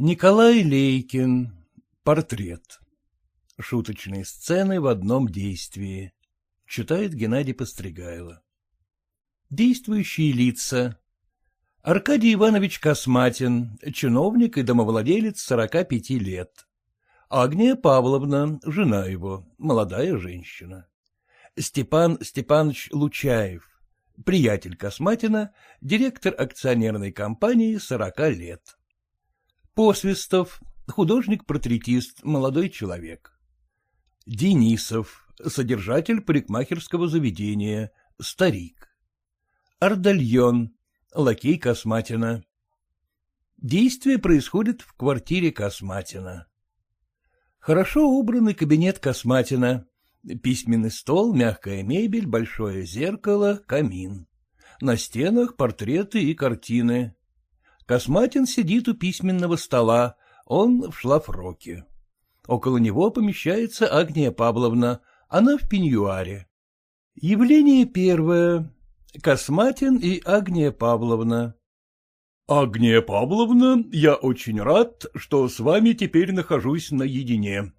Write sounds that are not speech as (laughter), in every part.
Николай Лейкин. Портрет. Шуточные сцены в одном действии. Читает Геннадий Постригайло. Действующие лица. Аркадий Иванович Косматин, чиновник и домовладелец 45 лет. Агния Павловна, жена его, молодая женщина. Степан Степанович Лучаев, приятель Косматина, директор акционерной компании 40 лет. Посвистов, художник-портретист, молодой человек. Денисов, содержатель парикмахерского заведения, старик. Ардальон, лакей Косматина. Действие происходит в квартире Косматина. Хорошо убранный кабинет Косматина. Письменный стол, мягкая мебель, большое зеркало, камин. На стенах портреты и картины. Косматин сидит у письменного стола, он в шлафроке. Около него помещается Агния Павловна, она в пеньюаре. Явление первое. Косматин и Агния Павловна. — Агния Павловна, я очень рад, что с вами теперь нахожусь наедине.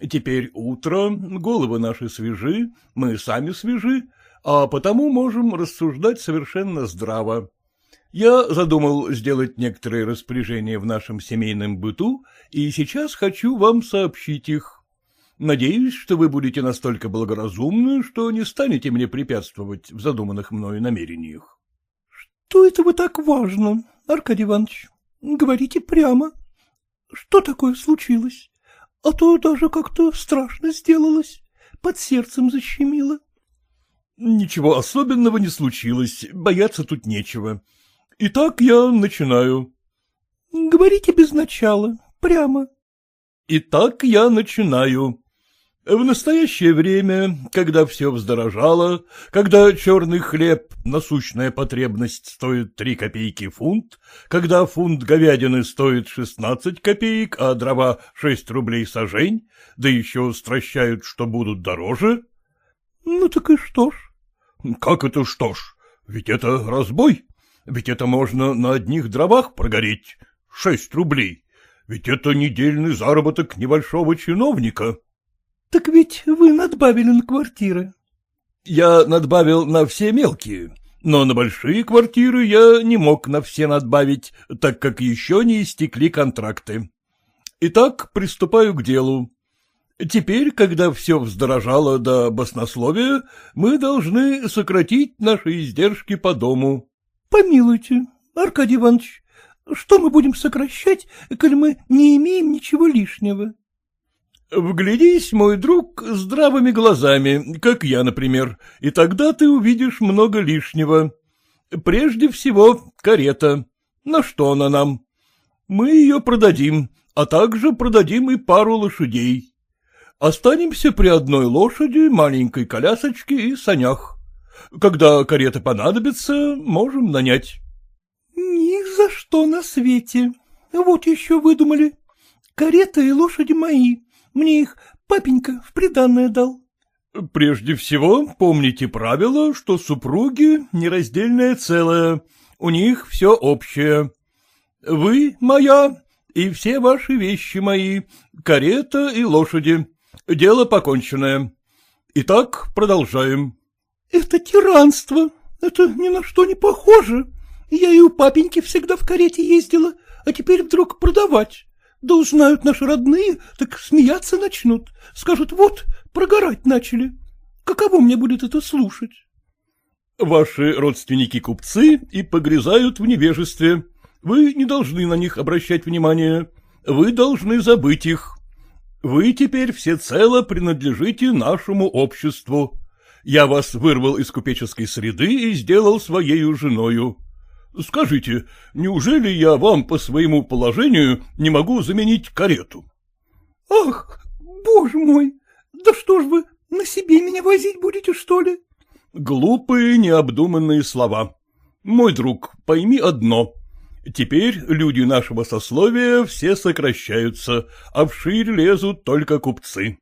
Теперь утро, головы наши свежи, мы сами свежи, а потому можем рассуждать совершенно здраво. Я задумал сделать некоторые распоряжения в нашем семейном быту, и сейчас хочу вам сообщить их. Надеюсь, что вы будете настолько благоразумны, что не станете мне препятствовать в задуманных мною намерениях. — Что это вы так важно, Аркадий Иванович? Говорите прямо. Что такое случилось? А то даже как-то страшно сделалось, под сердцем защемило. — Ничего особенного не случилось, бояться тут нечего. Итак, я начинаю. — Говорите без начала, прямо. — Итак, я начинаю. В настоящее время, когда все вздорожало, когда черный хлеб, насущная потребность, стоит три копейки фунт, когда фунт говядины стоит шестнадцать копеек, а дрова шесть рублей сажень, да еще стращают, что будут дороже. — Ну так и что ж? — Как это что ж? Ведь это разбой. Ведь это можно на одних дровах прогореть. Шесть рублей. Ведь это недельный заработок небольшого чиновника. — Так ведь вы надбавили на квартиры. — Я надбавил на все мелкие, но на большие квартиры я не мог на все надбавить, так как еще не истекли контракты. Итак, приступаю к делу. Теперь, когда все вздорожало до баснословия, мы должны сократить наши издержки по дому. Помилуйте, Аркадий Иванович, что мы будем сокращать, коль мы не имеем ничего лишнего? Вглядись, мой друг, здравыми глазами, как я, например, и тогда ты увидишь много лишнего. Прежде всего, карета. На что она нам? Мы ее продадим, а также продадим и пару лошадей. Останемся при одной лошади, маленькой колясочке и санях. Когда карета понадобится, можем нанять. — Ни за что на свете. Вот еще выдумали. Карета и лошади мои. Мне их папенька в приданное дал. — Прежде всего, помните правило, что супруги — нераздельное целое, у них все общее. Вы моя, и все ваши вещи мои, карета и лошади. Дело поконченное. Итак, продолжаем. Это тиранство, это ни на что не похоже. Я и у папеньки всегда в карете ездила, а теперь вдруг продавать. Да узнают наши родные, так смеяться начнут. Скажут, вот, прогорать начали. Каково мне будет это слушать? Ваши родственники-купцы и погрязают в невежестве. Вы не должны на них обращать внимание. Вы должны забыть их. Вы теперь всецело принадлежите нашему обществу. Я вас вырвал из купеческой среды и сделал своею женою. Скажите, неужели я вам по своему положению не могу заменить карету? — Ах, боже мой, да что ж вы, на себе меня возить будете, что ли? — Глупые, необдуманные слова. Мой друг, пойми одно. Теперь люди нашего сословия все сокращаются, а вширь лезут только купцы.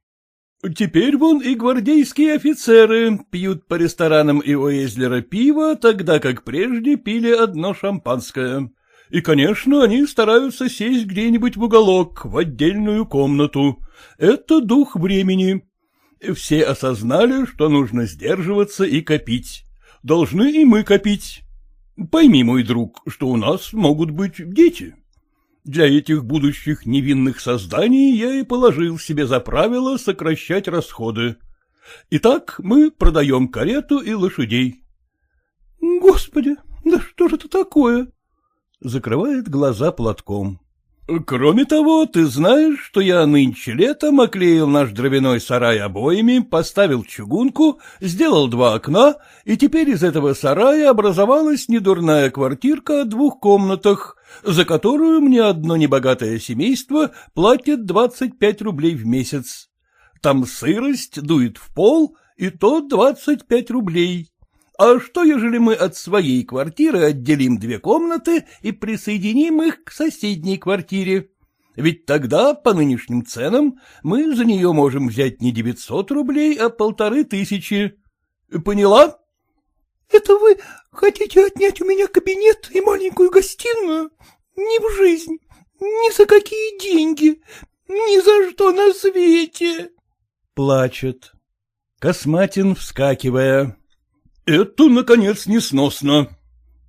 Теперь вон и гвардейские офицеры пьют по ресторанам и у Эзлера пиво, тогда как прежде пили одно шампанское. И, конечно, они стараются сесть где-нибудь в уголок, в отдельную комнату. Это дух времени. Все осознали, что нужно сдерживаться и копить. Должны и мы копить. Пойми, мой друг, что у нас могут быть дети. Для этих будущих невинных созданий я и положил себе за правило сокращать расходы. Итак, мы продаем карету и лошадей. — Господи, да что же это такое? Закрывает глаза платком. Кроме того, ты знаешь, что я нынче летом оклеил наш дровяной сарай обоями, поставил чугунку, сделал два окна, и теперь из этого сарая образовалась недурная квартирка о двух комнатах, за которую мне одно небогатое семейство платит двадцать пять рублей в месяц. Там сырость дует в пол, и то двадцать пять рублей. А что, ежели мы от своей квартиры отделим две комнаты и присоединим их к соседней квартире? Ведь тогда, по нынешним ценам, мы за нее можем взять не девятьсот рублей, а полторы тысячи. Поняла? — Это вы хотите отнять у меня кабинет и маленькую гостиную? Ни в жизнь, ни за какие деньги, ни за что на свете! Плачет. Косматин, вскакивая. Это, наконец, несносно.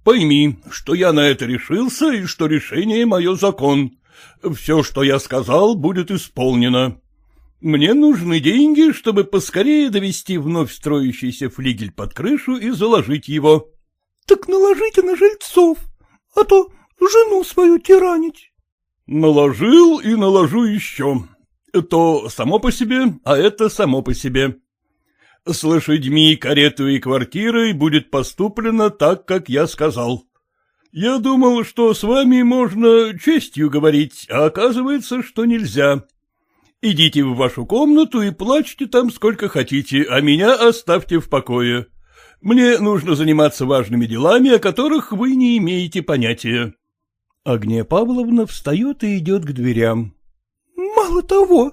Пойми, что я на это решился и что решение мое закон. Все, что я сказал, будет исполнено. Мне нужны деньги, чтобы поскорее довести вновь строящийся флигель под крышу и заложить его. — Так наложите на жильцов, а то жену свою тиранить. — Наложил и наложу еще. То само по себе, а это само по себе. С лошадьми, каретой и квартирой будет поступлено так, как я сказал. Я думал, что с вами можно честью говорить, а оказывается, что нельзя. Идите в вашу комнату и плачьте там сколько хотите, а меня оставьте в покое. Мне нужно заниматься важными делами, о которых вы не имеете понятия. Агния Павловна встает и идет к дверям. — Мало того,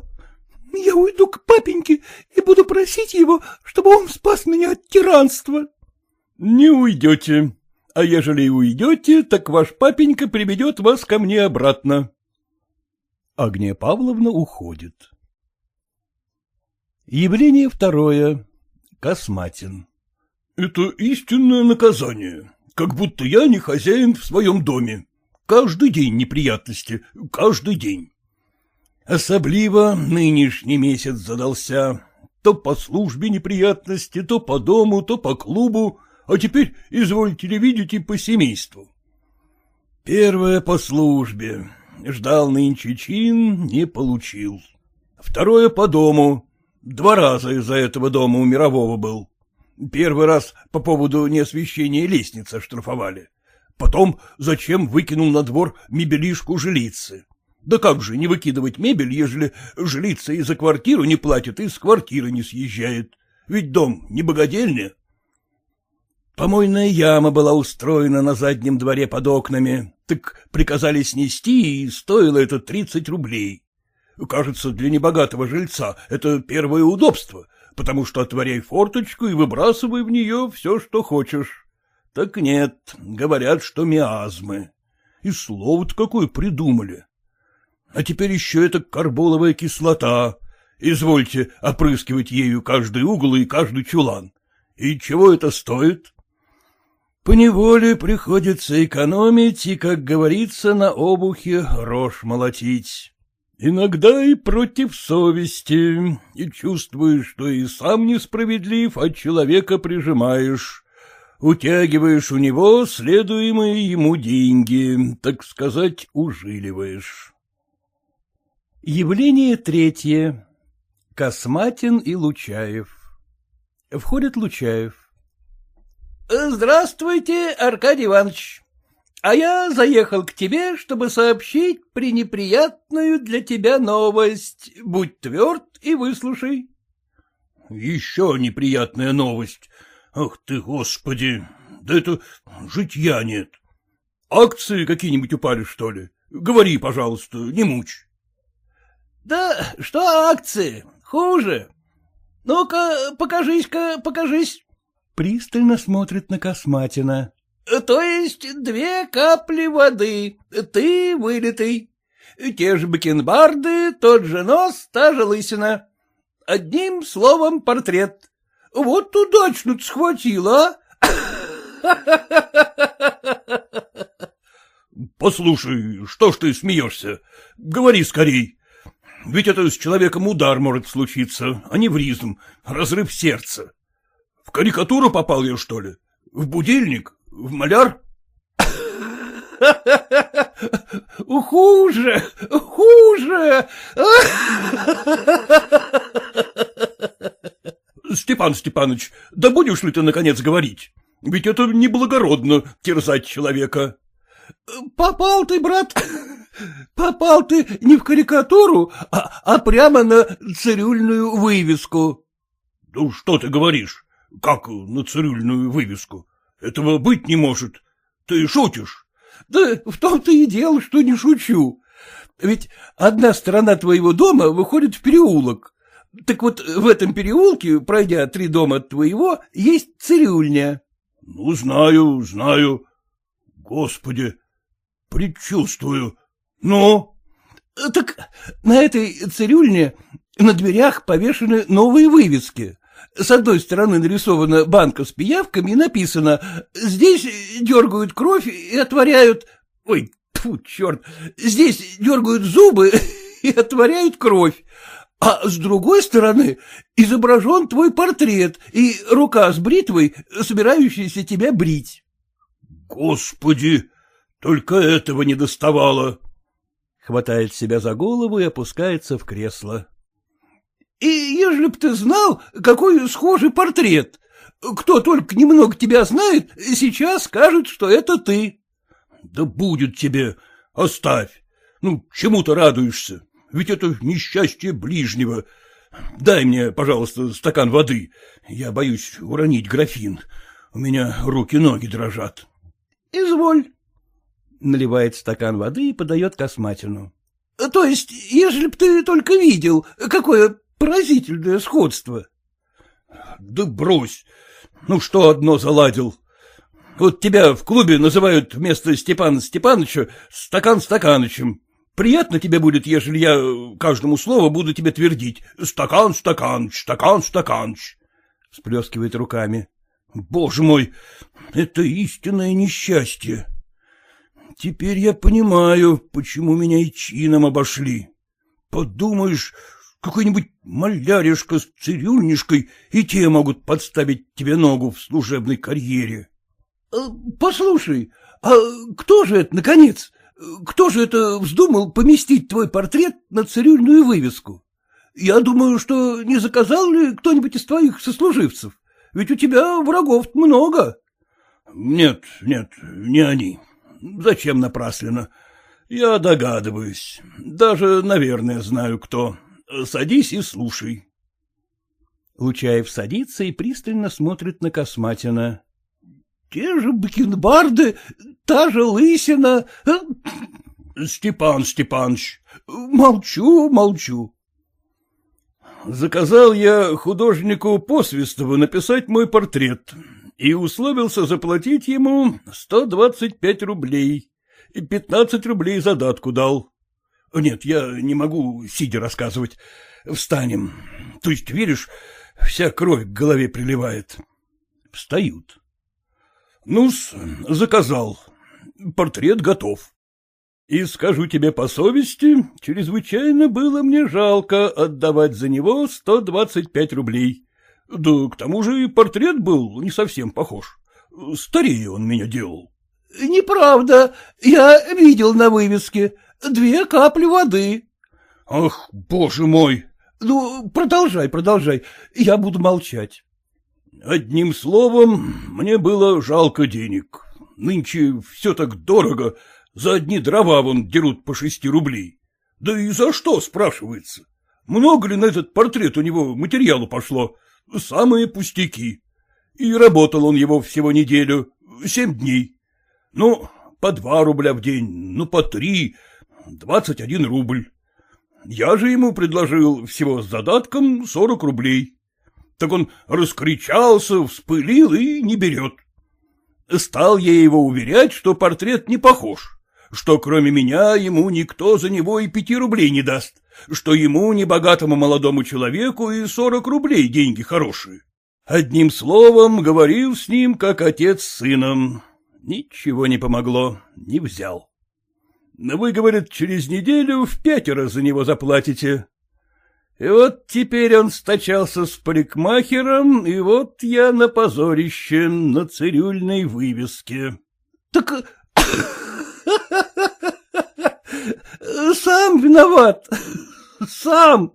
я уйду к папеньке и буду просить его, чтобы он спас меня от тиранства. — Не уйдете. А ежели и уйдете, так ваш папенька приведет вас ко мне обратно. Агния Павловна уходит. Явление второе. Косматин. — Это истинное наказание, как будто я не хозяин в своем доме. Каждый день неприятности, каждый день. Особливо нынешний месяц задался. То по службе неприятности, то по дому, то по клубу, а теперь, извольте ли видеть, и по семейству. Первое по службе. Ждал нынче чин, не получил. Второе по дому. Два раза из-за этого дома у мирового был. Первый раз по поводу неосвещения лестницы штрафовали. Потом, зачем выкинул на двор мебелишку жилицы. Да как же не выкидывать мебель, ежели жилица и за квартиру не платит, и с квартиры не съезжает? Ведь дом не богадельня. Помойная яма была устроена на заднем дворе под окнами, так приказали снести, и стоило это тридцать рублей. Кажется, для небогатого жильца это первое удобство, потому что отворяй форточку и выбрасывай в нее все, что хочешь. Так нет, говорят, что миазмы. И слово-то какое придумали. А теперь еще эта карболовая кислота. Извольте опрыскивать ею каждый угол и каждый чулан. И чего это стоит? Поневоле приходится экономить и, как говорится, на обухе рожь молотить. Иногда и против совести, и чувствуешь, что и сам несправедлив, а человека прижимаешь. Утягиваешь у него следуемые ему деньги, так сказать, ужиливаешь. Явление третье. Косматин и Лучаев. Входит Лучаев. — Здравствуйте, Аркадий Иванович. А я заехал к тебе, чтобы сообщить пренеприятную для тебя новость. Будь тверд и выслушай. — Еще неприятная новость. Ах ты, господи, да это житья нет. Акции какие-нибудь упали, что ли? Говори, пожалуйста, не мучь. — Да что акции? Хуже. Ну-ка, покажись-ка, покажись. Пристально смотрит на Косматина. —— То есть две капли воды, ты вылитый. Те же бакенбарды, тот же нос, та же лысина. Одним словом, портрет. Вот удачно схватила? Послушай, что ж ты смеешься? Говори скорей. Ведь это с человеком удар может случиться, а не вризм, разрыв сердца. В карикатуру попал я, что ли? В будильник? В маляр? (laughs) Хуже, хуже. (laughs) Степан Степанович, да будешь ли ты, наконец, говорить? Ведь это неблагородно терзать человека. Попал ты, брат, попал ты не в карикатуру, а, а прямо на цирюльную вывеску. — Ну, что ты говоришь? Как на цирюльную вывеску? Этого быть не может. Ты шутишь? — Да в том-то и дело, что не шучу. Ведь одна сторона твоего дома выходит в переулок. Так вот, в этом переулке, пройдя три дома от твоего, есть цирюльня. — Ну, знаю, знаю. Господи, предчувствую. Ну? — Так на этой цирюльне на дверях повешены новые вывески. С одной стороны нарисована банка с пиявками и написано «Здесь дергают кровь и отворяют...» Ой, тьфу, черт! Здесь дергают зубы (laughs) и отворяют кровь. А с другой стороны изображен твой портрет и рука с бритвой, собирающаяся тебя брить. — Господи, только этого не доставало! Хватает себя за голову и опускается в кресло. — И ежели б ты знал, какой схожий портрет, кто только немного тебя знает, сейчас скажет, что это ты. — Да будет тебе, оставь. Ну, чему ты радуешься? Ведь это несчастье ближнего. Дай мне, пожалуйста, стакан воды. Я боюсь уронить графин. У меня руки-ноги дрожат. — Изволь. Наливает стакан воды и подает косматину. — То есть, ежели б ты только видел, какое поразительное сходство. — Да брось. Ну, что одно заладил. Вот тебя в клубе называют вместо Степана Степановича Стакан Стаканычем. Приятно тебе будет, ежели я каждому слову буду тебе твердить «Стакан, стаканыч, стакан, стаканыч», — сплескивает руками. Боже мой, это истинное несчастье. Теперь я понимаю, почему меня и чином обошли. Подумаешь, какой-нибудь маляришка с цирюльнишкой, и те могут подставить тебе ногу в служебной карьере. Э, — Послушай, а кто же это, наконец? Кто же это вздумал поместить твой портрет на цирюльную вывеску? Я думаю, что не заказал ли кто-нибудь из твоих сослуживцев? Ведь у тебя врагов много. — Нет, нет, не они. Зачем напрасленно? Я догадываюсь. Даже, наверное, знаю, кто. Садись и слушай. Лучаев садится и пристально смотрит на Косматина. Те же бакенбарды, та же лысина. Степан Степанович. Молчу, молчу. Заказал я художнику Посвистову написать мой портрет и условился заплатить ему сто двадцать пять рублей и пятнадцать рублей задатку дал. Нет, я не могу сидя рассказывать. Встанем. То есть, веришь, вся кровь к голове приливает. Встают. Ну-с, заказал. Портрет готов. И скажу тебе по совести, чрезвычайно было мне жалко отдавать за него сто двадцать пять рублей. Да к тому же и портрет был не совсем похож. Старее он меня делал. — Неправда. Я видел на вывеске. Две капли воды. — Ах, боже мой! — Ну, продолжай, продолжай. Я буду молчать. Одним словом, мне было жалко денег. Нынче все так дорого, за одни дрова вон дерут по шести рублей. Да и за что, спрашивается? Много ли на этот портрет у него материалу пошло? Самые пустяки. И работал он его всего неделю, семь дней. Ну, по два рубля в день, ну, по три, двадцать один рубль. Я же ему предложил всего с задатком сорок рублей. Так он раскричался, вспылил и не берет. Стал я его уверять, что портрет не похож, что кроме меня ему никто за него и пяти рублей не даст, что ему, небогатому молодому человеку, и сорок рублей деньги хорошие. Одним словом, говорил с ним, как отец с сыном. Ничего не помогло, не взял. Вы, говорит, через неделю в пятеро за него заплатите. И вот теперь он стачался с парикмахером, и вот я на позорище, на цирюльной вывеске. — Так (laughs) сам виноват, сам.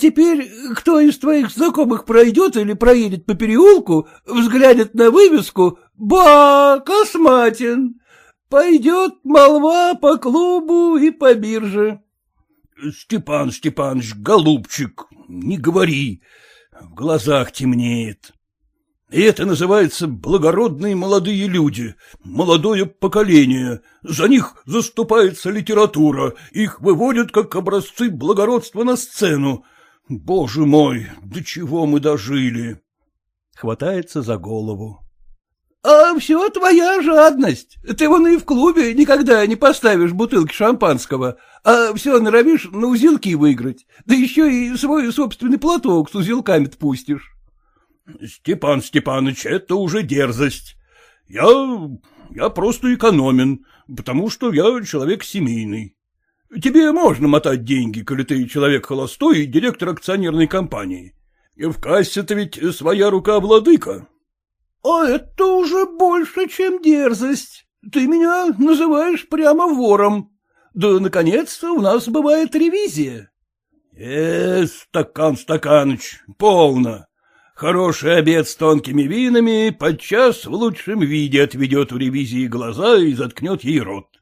Теперь кто из твоих знакомых пройдет или проедет по переулку, взглянет на вывеску «Ба, Косматин», пойдет молва по клубу и по бирже. — Степан Степанович, голубчик, не говори, в глазах темнеет. И это называется благородные молодые люди, молодое поколение. За них заступается литература, их выводят как образцы благородства на сцену. Боже мой, до чего мы дожили? Хватается за голову. А все твоя жадность. Ты вон и в клубе никогда не поставишь бутылки шампанского, а все норовишь на узелки выиграть, да еще и свой собственный платок с узелками пустишь. Степан Степанович, это уже дерзость. Я... я просто экономен, потому что я человек семейный. Тебе можно мотать деньги, коли ты человек холостой и директор акционерной компании. В кассе-то ведь своя рука владыка. — А это уже больше, чем дерзость. Ты меня называешь прямо вором. Да, наконец, у нас бывает ревизия. — Э, стакан Стаканыч, полно. Хороший обед с тонкими винами подчас в лучшем виде отведет в ревизии глаза и заткнет ей рот.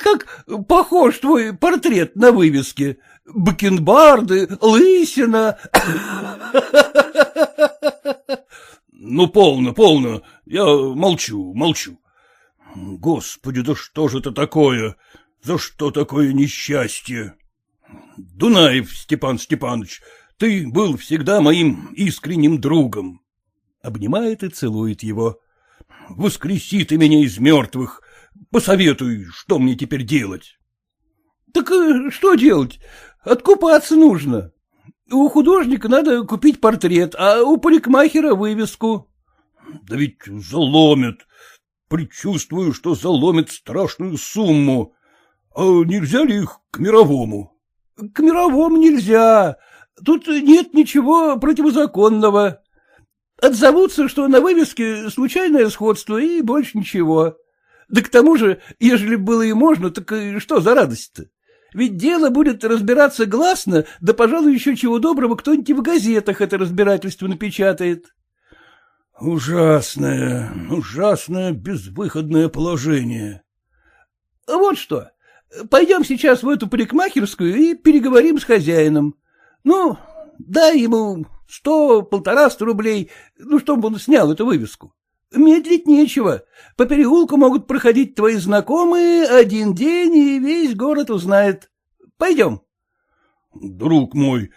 Как похож твой портрет на вывеске. Бакенбарды, лысина. Ну, полно, полно. Я молчу, молчу. Господи, да что же это такое? За что такое несчастье? Дунаев Степан Степанович, ты был всегда моим искренним другом. Обнимает и целует его. Воскреси ты меня из мертвых. Посоветуй, что мне теперь делать. — Так э, что делать? Откупаться нужно. У художника надо купить портрет, а у парикмахера вывеску. — Да ведь заломят. Предчувствую, что заломят страшную сумму. А нельзя ли их к мировому? — К мировому нельзя. Тут нет ничего противозаконного. Отзовутся, что на вывеске случайное сходство и больше ничего. Да к тому же, ежели было и можно, так что за радость-то? Ведь дело будет разбираться гласно, да, пожалуй, еще чего доброго кто-нибудь в газетах это разбирательство напечатает. Ужасное, ужасное безвыходное положение. Вот что, пойдем сейчас в эту парикмахерскую и переговорим с хозяином. Ну, дай ему сто, полтораста рублей, ну, чтобы он снял эту вывеску. Медлить нечего. По переулку могут проходить твои знакомые один день, и весь город узнает. Пойдем. — Друг мой,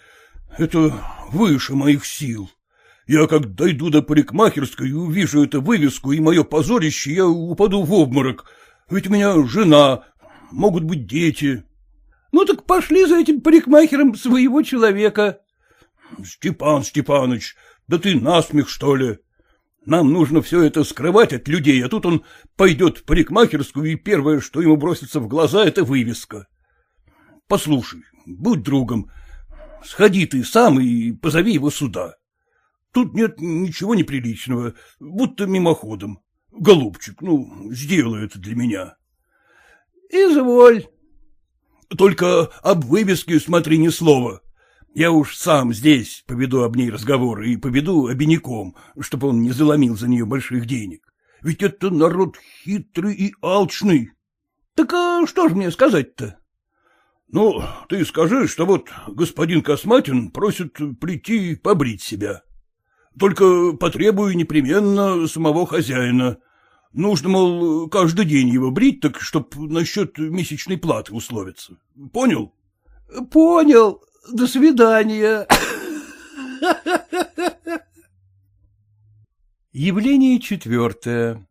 это выше моих сил. Я как дойду до парикмахерской и увижу эту вывеску и мое позорище, я упаду в обморок. Ведь у меня жена, могут быть дети. — Ну так пошли за этим парикмахером своего человека. — Степан Степаныч, да ты насмех, что ли? Нам нужно все это скрывать от людей, а тут он пойдет в парикмахерскую, и первое, что ему бросится в глаза, — это вывеска. Послушай, будь другом, сходи ты сам и позови его сюда. Тут нет ничего неприличного, будто мимоходом. Голубчик, ну, сделай это для меня. — Изволь. — Только об вывеске смотри ни слова. Я уж сам здесь поведу об ней разговоры и поведу обиняком, чтобы он не заломил за нее больших денег. Ведь это народ хитрый и алчный. — Так а что ж мне сказать-то? — Ну, ты скажи, что вот господин Косматин просит прийти побрить себя. Только потребую непременно самого хозяина. Нужно, мол, каждый день его брить, так чтоб насчет месячной платы условиться. Понял? — Понял. До свидания. Явление четвертое.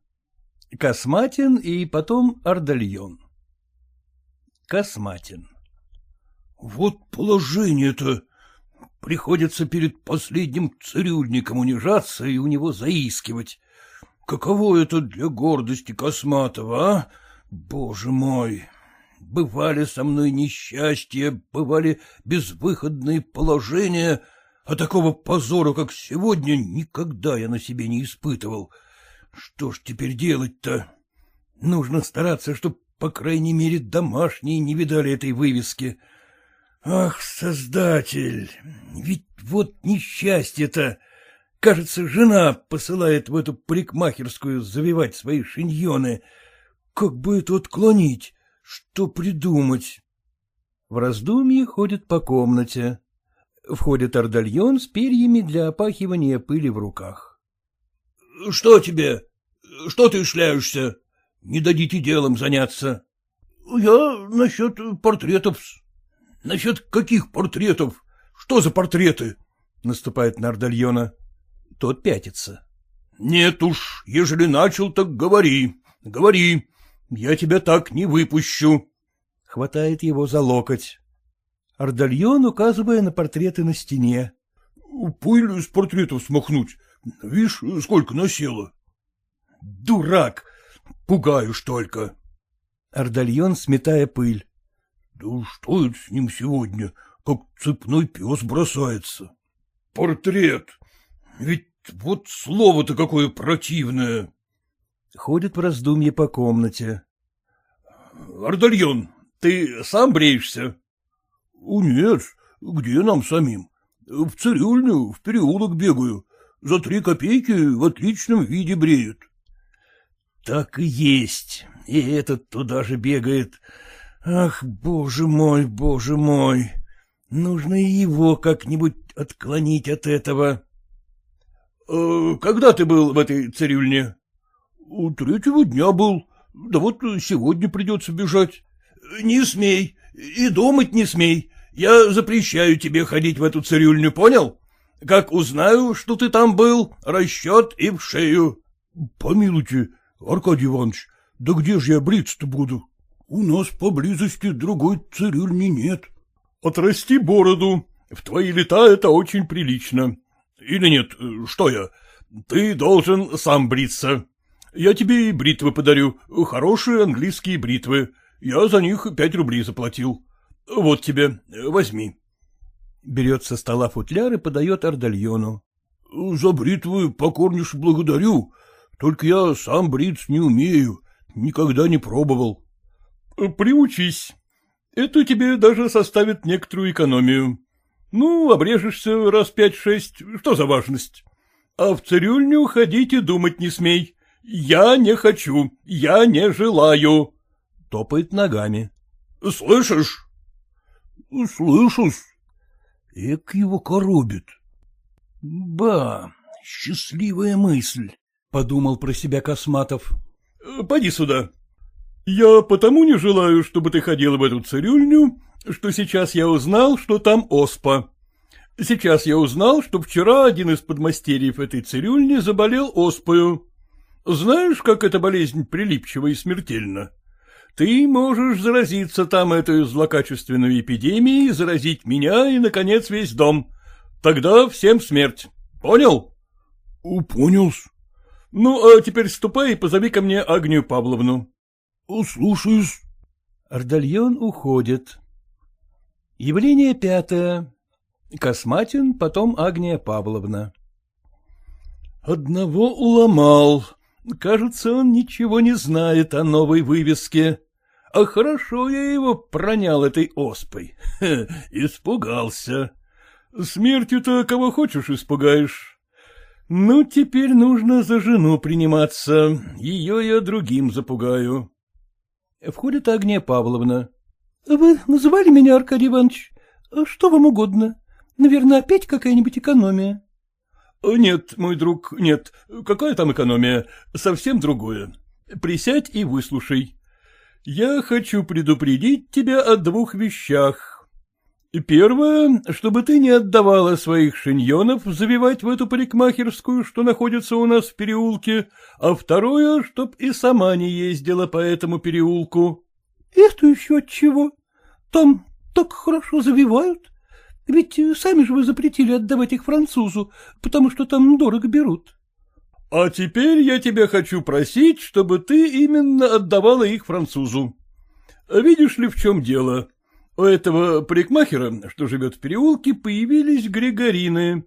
Косматин и потом Ордальон. Косматин. Вот положение-то. Приходится перед последним цирюльником унижаться и у него заискивать. Каково это для гордости Косматова, а? Боже мой! Бывали со мной несчастья, бывали безвыходные положения, а такого позора, как сегодня, никогда я на себе не испытывал. Что ж теперь делать-то? Нужно стараться, чтоб, по крайней мере, домашние не видали этой вывески. Ах, Создатель, ведь вот несчастье-то! Кажется, жена посылает в эту парикмахерскую завивать свои шиньоны. Как бы это отклонить? Что придумать? В раздумье ходит по комнате. Входит ордальон с перьями для опахивания пыли в руках. — Что тебе? Что ты шляешься? Не дадите делом заняться. — Я насчет портретов. — Насчет каких портретов? Что за портреты? — наступает на ордальона. Тот пятится. — Нет уж, ежели начал, так говори, говори. Я тебя так не выпущу. Хватает его за локоть. Ордальон, указывая на портреты на стене. — Пыль с портретов смахнуть. Видишь, сколько насело. — Дурак! Пугаешь только. Ордальон, сметая пыль. — Да что это с ним сегодня, как цепной пес бросается? Портрет! Ведь вот слово-то какое противное. Ходит в раздумье по комнате. — Ордальон, ты сам бреешься? — Нет, где нам самим? В цирюльню, в переулок бегаю. За три копейки в отличном виде бреют. — Так и есть. И этот туда же бегает. Ах, боже мой, боже мой. Нужно и его как-нибудь отклонить от этого. «Э, — Когда ты был в этой цирюльне? — Третьего дня был. Да вот сегодня придется бежать. — Не смей. И думать не смей. Я запрещаю тебе ходить в эту цирюльню, понял? Как узнаю, что ты там был, расчет и в шею. — Помилуйте, Аркадий Иванович, да где же я бриться-то буду? У нас поблизости другой цирюльни нет. — Отрасти бороду. В твои лета это очень прилично. Или нет, что я? Ты должен сам бриться. Я тебе и бритвы подарю, хорошие английские бритвы. Я за них пять рублей заплатил. Вот тебе, возьми. Берет со стола футляр и подает Ордальону. — За бритвы покорнейше благодарю, только я сам бриться не умею, никогда не пробовал. — Приучись. Это тебе даже составит некоторую экономию. Ну, обрежешься раз пять-шесть, что за важность? А в цирюльню ходить и думать не смей. Я не хочу, я не желаю. Топает ногами. — Слышишь? — Слышусь. Эк его коробит. — Ба, счастливая мысль, — подумал про себя Косматов. — Поди сюда. Я потому не желаю, чтобы ты ходил в эту цирюльню, что сейчас я узнал, что там оспа. Сейчас я узнал, что вчера один из подмастерьев этой цирюльни заболел оспою. Знаешь, как эта болезнь прилипчива и смертельна? Ты можешь заразиться там этой злокачественной эпидемией, заразить меня и, наконец, весь дом. Тогда всем смерть. Понял? — Понял. — Ну, а теперь ступай и позови ко мне Агнию Павловну. — Слушаюсь. Ордальон уходит. Явление пятое. Косматин, потом Агния Павловна. Одного уломал, Кажется, он ничего не знает о новой вывеске. А хорошо я его пронял этой оспой. Хе, испугался. Смертью-то кого хочешь испугаешь. Ну, теперь нужно за жену приниматься. Ее я другим запугаю. Входит Агния Павловна. — Вы называли меня, Аркадий Иванович? Что вам угодно? Наверное, опять какая-нибудь экономия? — Нет, мой друг, нет. Какая там экономия? Совсем другое. Присядь и выслушай. Я хочу предупредить тебя о двух вещах. Первое, чтобы ты не отдавала своих шиньонов завивать в эту парикмахерскую, что находится у нас в переулке, а второе, чтоб и сама не ездила по этому переулку. — Это еще от чего? Там так хорошо завивают. Ведь сами же вы запретили отдавать их французу, потому что там дорого берут. — А теперь я тебя хочу просить, чтобы ты именно отдавала их французу. Видишь ли, в чем дело? У этого парикмахера, что живет в переулке, появились григорины.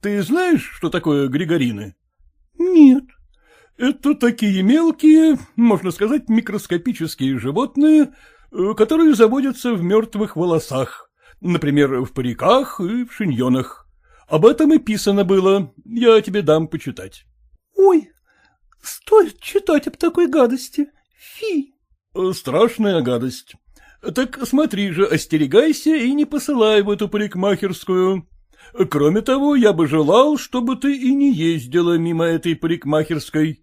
Ты знаешь, что такое григорины? — Нет. — Это такие мелкие, можно сказать, микроскопические животные, э, которые заводятся в мертвых волосах, например, в париках и в шиньонах. Об этом и писано было, я тебе дам почитать. — Ой, стоит читать об такой гадости. Фи! — Страшная гадость. Так смотри же, остерегайся и не посылай в эту парикмахерскую. Кроме того, я бы желал, чтобы ты и не ездила мимо этой парикмахерской.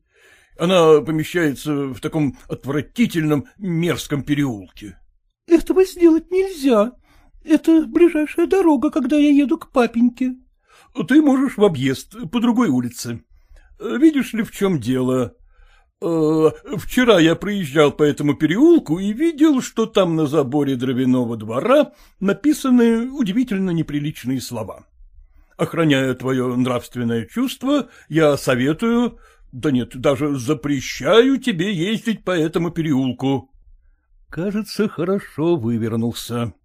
Она помещается в таком отвратительном мерзком переулке. — Этого сделать нельзя. Это ближайшая дорога, когда я еду к папеньке. — Ты можешь в объезд, по другой улице. Видишь ли, в чем дело? Э, вчера я проезжал по этому переулку и видел, что там на заборе дровяного двора написаны удивительно неприличные слова. Охраняя твое нравственное чувство, я советую, да нет, даже запрещаю тебе ездить по этому переулку. Кажется, хорошо вывернулся. —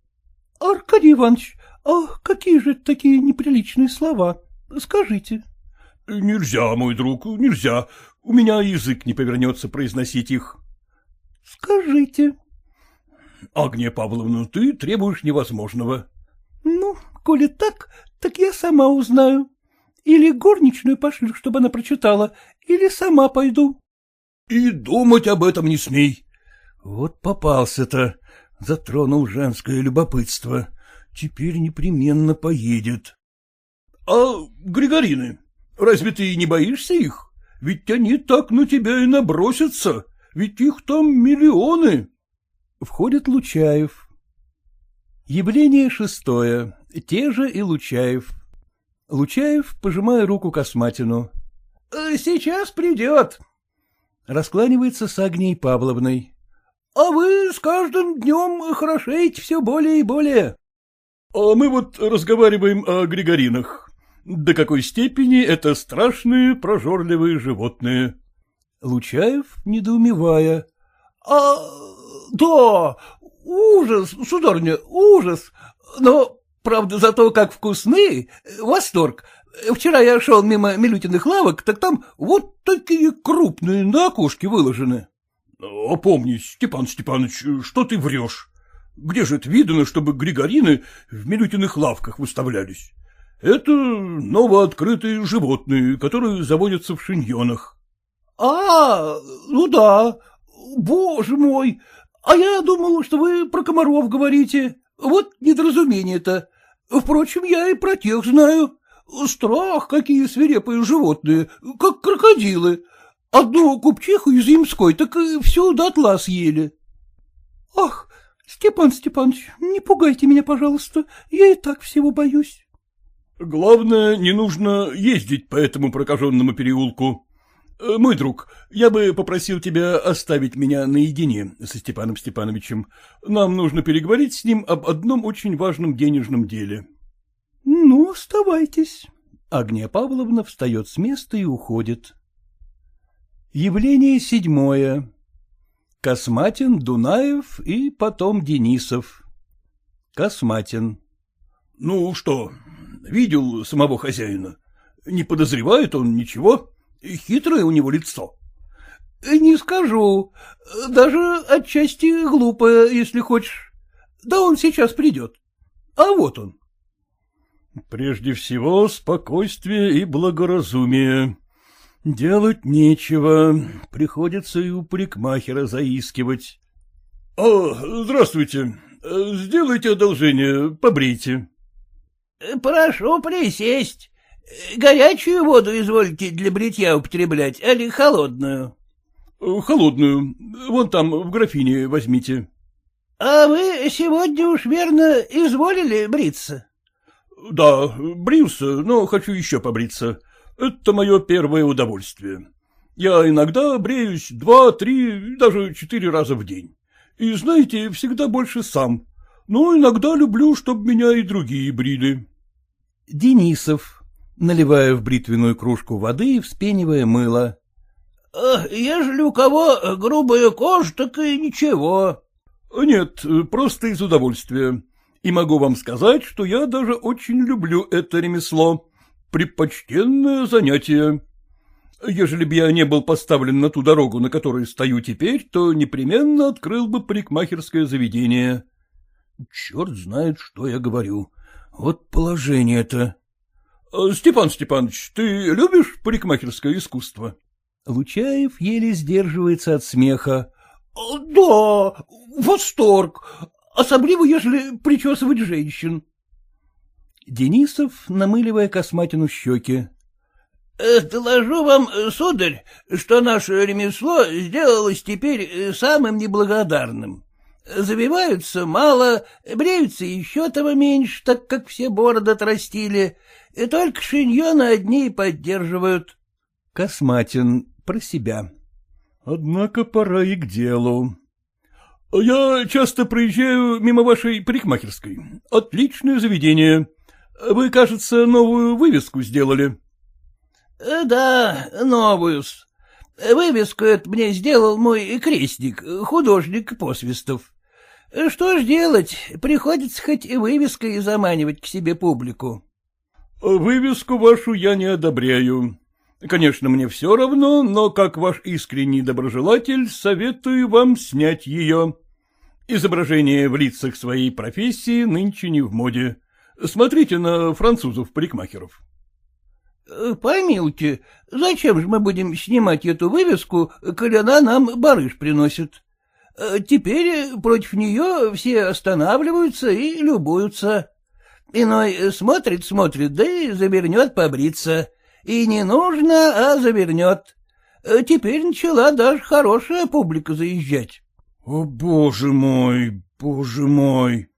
Аркадий Иванович, а какие же такие неприличные слова? Скажите. — Нельзя, мой друг, нельзя. У меня язык не повернется произносить их. — Скажите. — Агния Павловна, ты требуешь невозможного. — Ну, коли так, так я сама узнаю. Или горничную пошлю, чтобы она прочитала, или сама пойду. — И думать об этом не смей. Вот попался-то, затронул женское любопытство. Теперь непременно поедет. — А Григорины, разве ты не боишься их? Ведь они так на тебя и набросятся, ведь их там миллионы. Входит Лучаев. Явление шестое. Те же и Лучаев. Лучаев, пожимая руку Косматину. «Э, — Сейчас придет. Раскланивается с Агнией Павловной. — А вы с каждым днем хорошеете все более и более. — А мы вот разговариваем о Григоринах до какой степени это страшные прожорливые животные. Лучаев, недоумевая. — А, да, ужас, сударыня, ужас. Но, правда, зато как вкусны, восторг. Вчера я шел мимо Милютиных лавок, так там вот такие крупные на окошке выложены. — Опомнись, Степан Степанович, что ты врешь? Где же это видано, чтобы Григорины в Милютиных лавках выставлялись? Это новооткрытые животные, которые заводятся в шиньонах. — А, ну да, боже мой, а я думал, что вы про комаров говорите. Вот недоразумение-то. Впрочем, я и про тех знаю. Страх, какие свирепые животные, как крокодилы. Одну купчиху из Ямской так всю дотла съели. — Ах, Степан Степанович, не пугайте меня, пожалуйста, я и так всего боюсь. Главное, не нужно ездить по этому прокаженному переулку. Э, мой друг, я бы попросил тебя оставить меня наедине со Степаном Степановичем. Нам нужно переговорить с ним об одном очень важном денежном деле. — Ну, оставайтесь. Агния Павловна встает с места и уходит. Явление седьмое. Косматин, Дунаев и потом Денисов. Косматин. — Ну что, Видел самого хозяина. Не подозревает он ничего. Хитрое у него лицо. — Не скажу. Даже отчасти глупое, если хочешь. Да он сейчас придет. А вот он. — Прежде всего, спокойствие и благоразумие. Делать нечего, приходится и у парикмахера заискивать. — О, здравствуйте. Сделайте одолжение, побрейте. — Прошу присесть. Горячую воду извольте для бритья употреблять, али холодную? — Холодную. Вон там, в графине возьмите. — А вы сегодня уж верно изволили бриться? — Да, брился, но хочу еще побриться. Это мое первое удовольствие. Я иногда бреюсь два, три, даже четыре раза в день. И, знаете, всегда больше сам. Но иногда люблю, чтобы меня и другие брили. Денисов, наливая в бритвенную кружку воды и вспенивая мыло. — Ежели у кого грубая кожа, так и ничего. — Нет, просто из удовольствия. И могу вам сказать, что я даже очень люблю это ремесло. Предпочтенное занятие. Ежели бы я не был поставлен на ту дорогу, на которой стою теперь, то непременно открыл бы парикмахерское заведение. Черт знает, что я говорю. Вот положение-то. — Степан Степанович, ты любишь парикмахерское искусство? Лучаев еле сдерживается от смеха. — Да, восторг, особливо, если причесывать женщин. Денисов, намыливая косматину щеки. Э, — Доложу вам, сударь, что наше ремесло сделалось теперь э, самым неблагодарным. Завиваются мало, бреются еще того меньше, так как все бороды отрастили, и только шиньоны одни поддерживают. Косматин про себя. Однако пора и к делу. Я часто проезжаю мимо вашей парикмахерской. Отличное заведение. Вы, кажется, новую вывеску сделали. Э, — Да, новую -с. Вывеску это мне сделал мой крестник, художник Посвистов. Что ж делать, приходится хоть и вывеской заманивать к себе публику. — Вывеску вашу я не одобряю. Конечно, мне все равно, но как ваш искренний доброжелатель советую вам снять ее. Изображение в лицах своей профессии нынче не в моде. Смотрите на французов-парикмахеров. Э, — Помилуйте, зачем же мы будем снимать эту вывеску, коли она нам барыш приносит? Э, теперь против нее все останавливаются и любуются. Иной смотрит-смотрит, да и завернет побриться. И не нужно, а завернет. Э, теперь начала даже хорошая публика заезжать. — О, боже мой, боже мой! —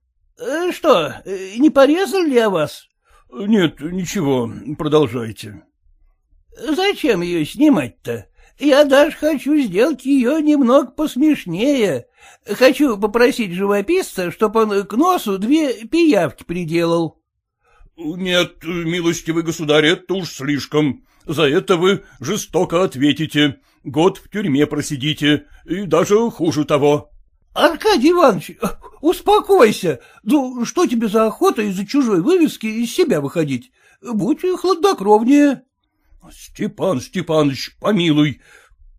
Что, не порезал ли я вас? — Нет, ничего, продолжайте. — Зачем ее снимать-то? Я даже хочу сделать ее немного посмешнее. Хочу попросить живописца, чтоб он к носу две пиявки приделал. — Нет, милостивый государь, это уж слишком. За это вы жестоко ответите. Год в тюрьме просидите, и даже хуже того. — Аркадий Иванович, успокойся. Ну, что тебе за охота из-за чужой вывески из себя выходить? Будь хладнокровнее. — Степан Степанович, помилуй,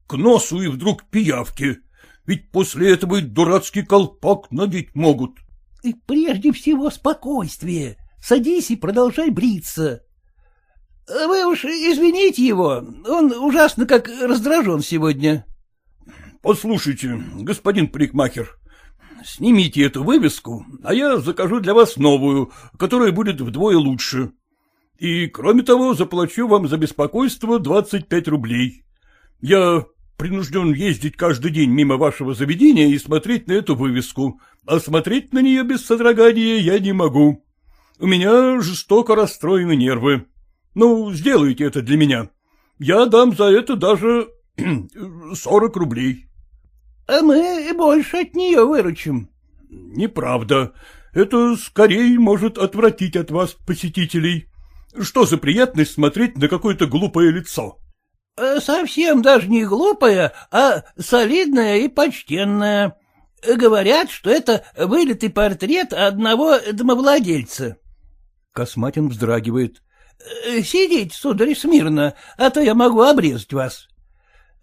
к носу и вдруг пиявки. Ведь после этого и дурацкий колпак надеть могут. — И прежде всего спокойствие. Садись и продолжай бриться. — Вы уж извините его, он ужасно как раздражен сегодня. — Послушайте, господин парикмахер, снимите эту вывеску, а я закажу для вас новую, которая будет вдвое лучше. И, кроме того, заплачу вам за беспокойство 25 рублей. Я принужден ездить каждый день мимо вашего заведения и смотреть на эту вывеску, а смотреть на нее без содрогания я не могу. У меня жестоко расстроены нервы. Ну, сделайте это для меня. Я дам за это даже (clears throat) сорок рублей. — А мы больше от нее выручим. — Неправда. Это скорее может отвратить от вас посетителей. Что за приятность смотреть на какое-то глупое лицо? Э, — Совсем даже не глупое, а солидное и почтенное. Говорят, что это вылитый портрет одного домовладельца. Косматин вздрагивает. Э, — Сидите, сударь, смирно, а то я могу обрезать вас.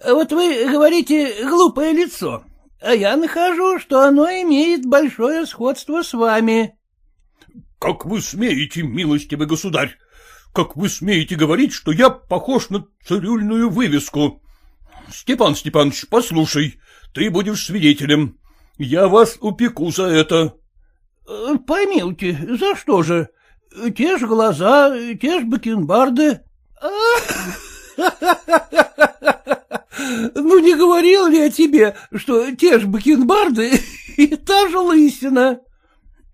Вот вы говорите «глупое лицо», а я нахожу, что оно имеет большое сходство с вами. — Как вы смеете, милостивый государь? Как вы смеете говорить, что я похож на цирюльную вывеску? Степан Степанович, послушай, ты будешь свидетелем. Я вас упеку за это. Э, — Помилуйте, за что же? Те же глаза, те же бакенбарды. (laughs) Ну, не говорил ли я тебе, что те же бакенбарды (laughs) И та же лысина.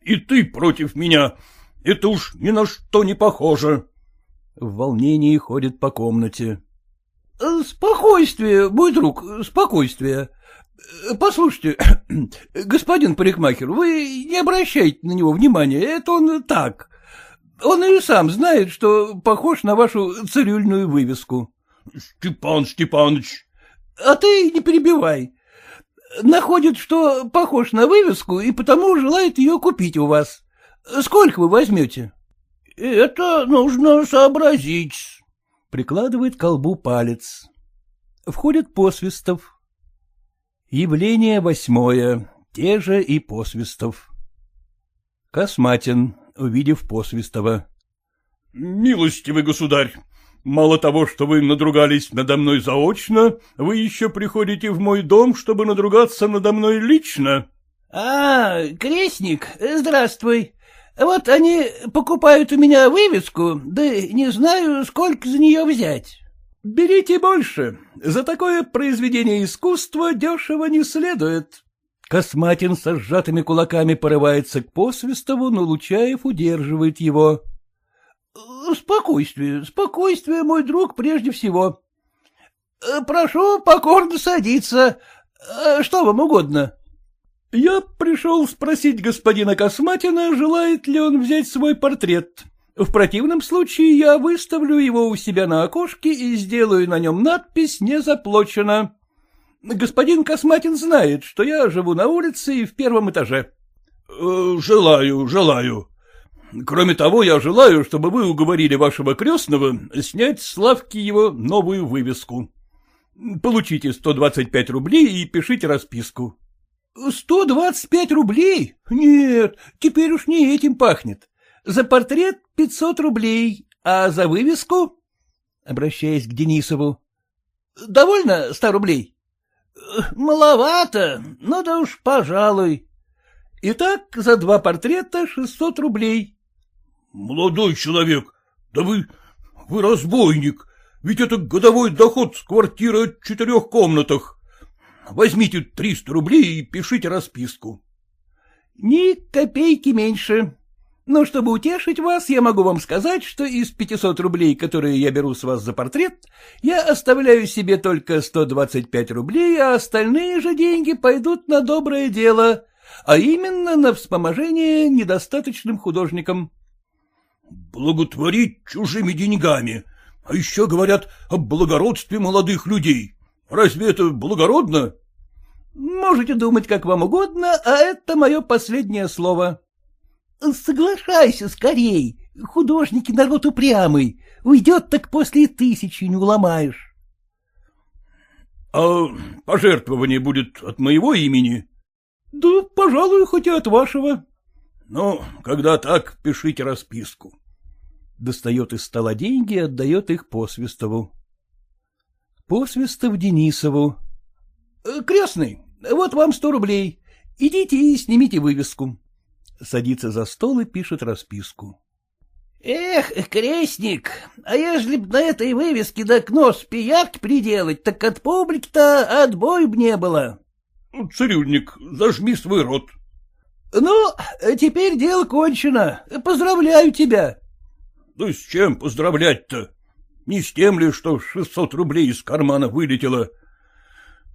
И ты против меня. Это уж ни на что не похоже. В волнении ходит по комнате. — Спокойствие, мой друг, спокойствие. Послушайте, (clears throat) господин парикмахер, вы не обращайте на него внимания, это он так. Он и сам знает, что похож на вашу цирюльную вывеску. — Степан Степанович. — А ты не перебивай. Находит, что похож на вывеску, и потому желает ее купить у вас. Сколько вы возьмете? — Это нужно сообразить. Прикладывает к колбу палец. Входит Посвистов. Явление восьмое. Те же и Посвистов. Косматин, увидев Посвистова. — Милостивый государь, мало того, что вы надругались надо мной заочно, вы еще приходите в мой дом, чтобы надругаться надо мной лично. — А, крестник, здравствуй. Вот они покупают у меня вывеску, да не знаю, сколько за нее взять. — Берите больше. За такое произведение искусства дешево не следует. Косматин со сжатыми кулаками порывается к посвистову, но Лучаев удерживает его. — Спокойствие, спокойствие, мой друг, прежде всего. — Прошу покорно садиться. Что вам угодно? — я пришел спросить господина Косматина, желает ли он взять свой портрет. В противном случае я выставлю его у себя на окошке и сделаю на нем надпись «Не заплачено». Господин Косматин знает, что я живу на улице и в первом этаже. Э, — Желаю, желаю. Кроме того, я желаю, чтобы вы уговорили вашего крестного снять с лавки его новую вывеску. Получите 125 рублей и пишите расписку. — Сто двадцать пять рублей? Нет, теперь уж не этим пахнет. За портрет пятьсот рублей, а за вывеску? Обращаясь к Денисову. — Довольно ста рублей? — Маловато, ну да уж, пожалуй. Итак, за два портрета шестьсот рублей. — Молодой человек, да вы... вы разбойник, ведь это годовой доход с квартиры в четырех комнатах. Возьмите триста рублей и пишите расписку. — Ни копейки меньше. Но чтобы утешить вас, я могу вам сказать, что из пятисот рублей, которые я беру с вас за портрет, я оставляю себе только сто двадцать пять рублей, а остальные же деньги пойдут на доброе дело, а именно на вспоможение недостаточным художникам. — Благотворить чужими деньгами, а еще говорят о благородстве молодых людей. Разве это благородно? — Можете думать, как вам угодно, а это мое последнее слово. — Соглашайся скорей. Художники народ упрямый. Уйдет, так после тысячи не уломаешь. — А пожертвование будет от моего имени? — Да, пожалуй, хоть и от вашего. — Ну, когда так, пишите расписку. Достает из стола деньги и отдает их Посвистову. Посвистов Денисову. «Э, — Крестный, вот вам сто рублей. Идите и снимите вывеску. Садится за стол и пишет расписку. — Эх, крестник, а ежели б на этой вывеске да нос пиявки приделать, так от публики-то отбой б не было. Цирюльник, зажми свой рот. — Ну, теперь дело кончено. Поздравляю тебя. — Да с чем поздравлять-то? Не с тем ли, что шестьсот рублей из кармана вылетело?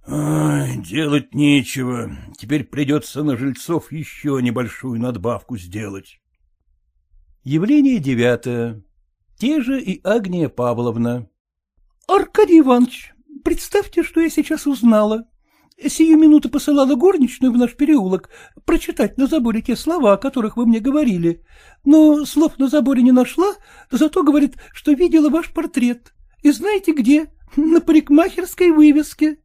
Ай, делать нечего. Теперь придется на жильцов еще небольшую надбавку сделать. Явление девятое. Те же и Агния Павловна. — Аркадий Иванович, представьте, что я сейчас узнала. Сию минуту посылала горничную в наш переулок прочитать на заборе те слова, о которых вы мне говорили. Но слов на заборе не нашла, зато говорит, что видела ваш портрет. И знаете где? На парикмахерской вывеске.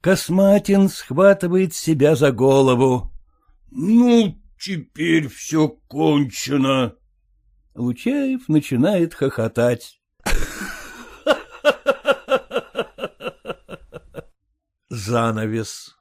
Косматин схватывает себя за голову. — Ну, теперь все кончено. Лучаев начинает хохотать. Занавес.